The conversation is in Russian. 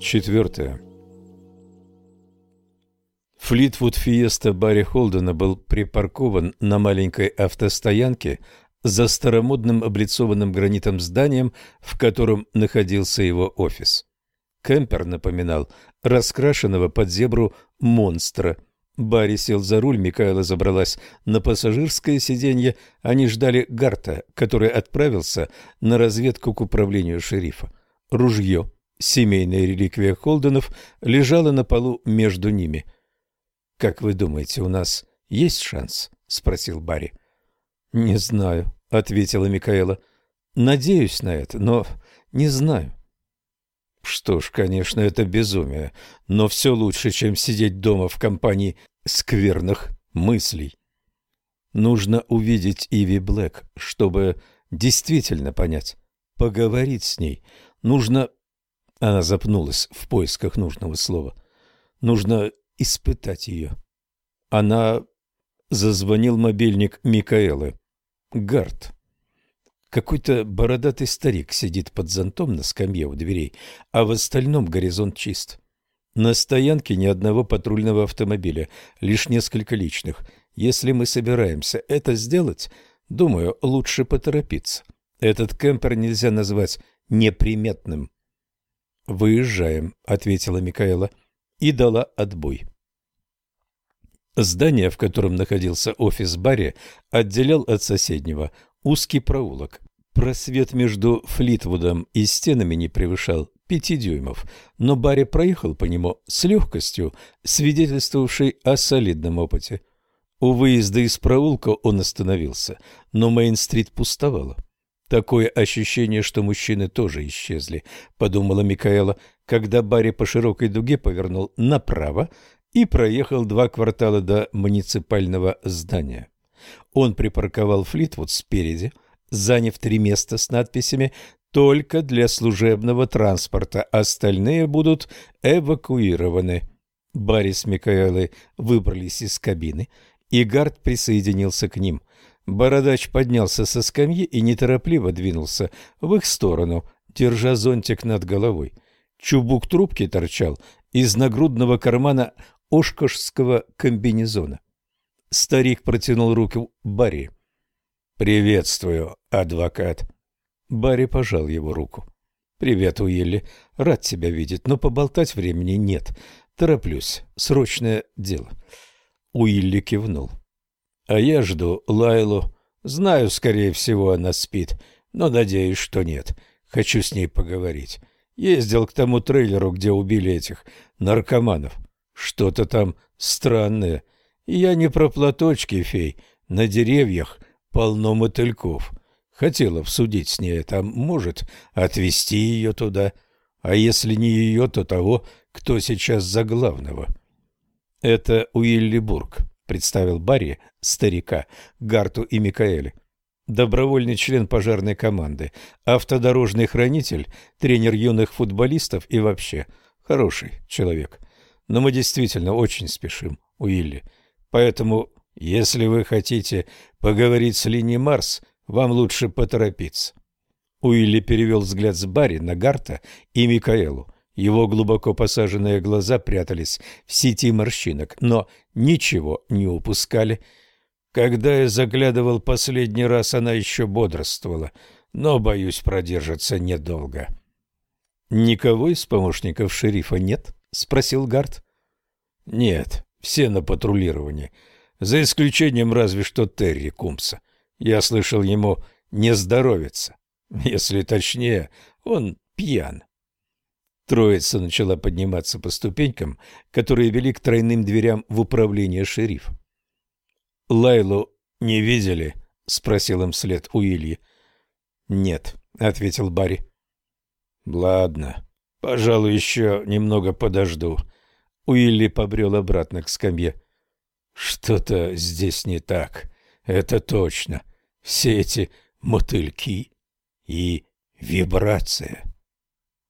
Четвертое. Флитвуд Фиеста Барри Холдена был припаркован на маленькой автостоянке за старомодным облицованным гранитом зданием, в котором находился его офис. Кемпер напоминал раскрашенного под зебру монстра. Барри сел за руль, Микаэла забралась на пассажирское сиденье. Они ждали Гарта, который отправился на разведку к управлению шерифа. Ружье Семейная реликвия Холденов лежала на полу между ними. «Как вы думаете, у нас есть шанс?» — спросил Барри. «Не знаю», — ответила Микаэла. «Надеюсь на это, но не знаю». Что ж, конечно, это безумие, но все лучше, чем сидеть дома в компании скверных мыслей. Нужно увидеть Иви Блэк, чтобы действительно понять, поговорить с ней. Нужно она запнулась в поисках нужного слова. Нужно испытать ее. Она... Зазвонил мобильник Микаэлы. Гард. Какой-то бородатый старик сидит под зонтом на скамье у дверей, а в остальном горизонт чист. На стоянке ни одного патрульного автомобиля, лишь несколько личных. Если мы собираемся это сделать, думаю, лучше поторопиться. Этот кемпер нельзя назвать неприметным. «Выезжаем», — ответила Микаэла и дала отбой. Здание, в котором находился офис Барри, отделял от соседнего узкий проулок. Просвет между Флитвудом и стенами не превышал пяти дюймов, но Барри проехал по нему с легкостью, свидетельствовавшей о солидном опыте. У выезда из проулка он остановился, но Мейн-стрит пустовала. Такое ощущение, что мужчины тоже исчезли, подумала Микаэла, когда Барри по широкой дуге повернул направо и проехал два квартала до муниципального здания. Он припарковал Флитвуд спереди, заняв три места с надписями «Только для служебного транспорта, остальные будут эвакуированы». Барри с Микаэлой выбрались из кабины, и Гард присоединился к ним – Бородач поднялся со скамьи и неторопливо двинулся в их сторону, держа зонтик над головой. Чубук трубки торчал из нагрудного кармана ошкошского комбинезона. Старик протянул руку Барри. «Приветствую, адвокат». Барри пожал его руку. «Привет, Уилли. Рад тебя видеть, но поболтать времени нет. Тороплюсь. Срочное дело». Уилли кивнул. А я жду Лайлу. Знаю, скорее всего, она спит, но надеюсь, что нет. Хочу с ней поговорить. Ездил к тому трейлеру, где убили этих наркоманов. Что-то там странное. Я не про платочки, фей. На деревьях полно мотыльков. Хотела обсудить с ней это, может, отвезти ее туда. А если не ее, то того, кто сейчас за главного. Это Уилли Бург. — представил Барри старика, Гарту и Микаэле. Добровольный член пожарной команды, автодорожный хранитель, тренер юных футболистов и вообще хороший человек. Но мы действительно очень спешим, Уилли. Поэтому, если вы хотите поговорить с Лини Марс, вам лучше поторопиться. Уилли перевел взгляд с Барри на Гарта и Микаэлу. Его глубоко посаженные глаза прятались в сети морщинок, но ничего не упускали. Когда я заглядывал последний раз, она еще бодрствовала, но, боюсь, продержится недолго. «Никого из помощников шерифа нет?» — спросил Гард. «Нет, все на патрулировании, за исключением разве что Терри Кумса. Я слышал, ему не здоровится. Если точнее, он пьян». Троица начала подниматься по ступенькам, которые вели к тройным дверям в управление шерифа. «Лайлу не видели?» — спросил им вслед Уильи. «Нет», — ответил Барри. «Ладно, пожалуй, еще немного подожду». Уилли побрел обратно к скамье. Что-то здесь не так, это точно. Все эти мотыльки и вибрация.